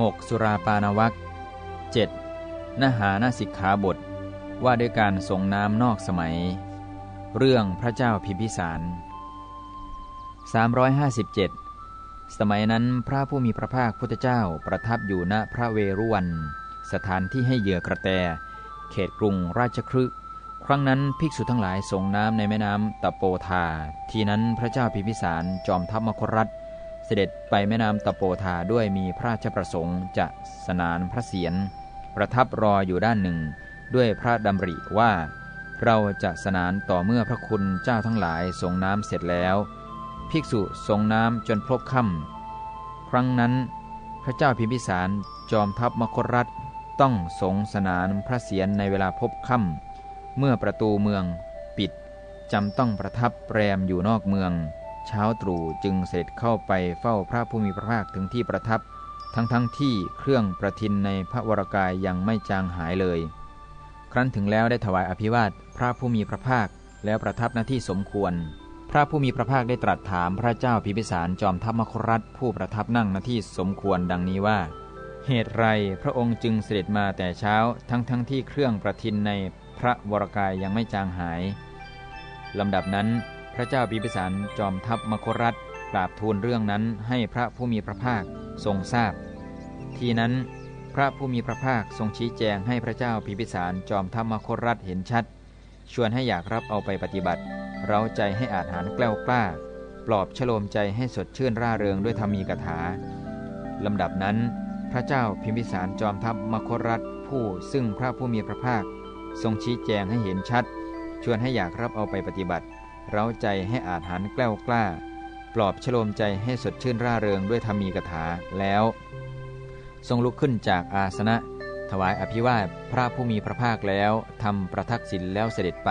6. สุราปานวัก 7. นหานาสิกขาบท ว่าด้วยการส่งน้ำนอกสมัย เรื่องพระเจ้าพิมพิสาร 357 สมัยนั้นพระผู้มีพระภาคพุทธเจ้าประทับอยู่ณพระเวรุวัน สถานที่ให้เหยื่อกระแต เขตกรุงราชครึครั้งนั้นภิกษุทั้งหลายส่งน้ำในแม่น้ำตะโปธา ทีนั้นพระเจ้าพิมพิสารจอมทัพมครัฐ เสด็จไปแม่น้ำตะโปธาด้วยมีพระราชประสงค์จะสนานพระเศียรประทับรออยู่ด้านหนึ่ง ด้วยพระดำริว่า เราจะสนานต่อเมื่อพระคุณเจ้าทั้งหลายส่งน้ำเสร็จแล้ว ภิกษุส่งน้ำจนพลบค่ำครั้งนั้น พระเจ้าพิมพิสารจอมทัพมครัฐต้องสงสนานพระเศียรในเวลาพบค่ำเมื่อประตูเมืองปิดจำต้องประทับแรมอยู่นอกเมือง เช้าตรู่จึงเสด็จเข้าไปเฝ้าพระผู้มีพระภาคถึงที่ประทับ ทั้งทั้งที่เครื่องประทินในพระวรากายยังไม่จางหายเลย ครั้นถึงแล้วได้ถวายอภิวาทพระผู้มีพระภาคแล้วประทับหน้าที่สมควร พระผู้มีพระภาคได้ตรัสถามพระเจ้าพิพิสารจอมทัพมครัฐผู้ประทับนั่งหน้าที่สมควรดังนี้ว่า เหตุไรพระองค์จึงเสด็จมาแต่เช้า ทั้งทั้งที่เครื่องประทินในพระวรกายยังไม่จางหายลำดับนั้น พระเจ้าพิพิสารจอมทัพมครัฐกราบทูลเรื่องนั้นให้พระผู้มีพระภาคทรงทราบ ทีนั้นพระผู้มีพระภาคทรงชี้แจงให้พระเจ้าพิพิสารจอมทัพมครัฐเห็นชัด ชวนให้อยากรับเอาไปปฏิบัติ เราใจให้อาจหารแกล้วกล้า ปลอบฉโลมใจให้สดชื่นร่าเริงด้วยธรรมีกถาลำดับนั้น พระเจ้าพิมพิสารจอมทัพมครัฐผู้ซึ่งพระผู้มีพระภาค ทรงชี้แจงให้เห็นชัด ชวนให้อยากรับเอาไปปฏิบัติ เร้าใจให้อาจหันแกล้วกล้า ปลอบฉโลมใจให้สดชื่นร่าเริงด้วยธรรมีกถาแล้ว ทรงลุกขึ้นจากอาสนะ ถวายอภิวาทพระผู้มีพระภาคแล้วทำประทักษิณแล้วเสด็จไป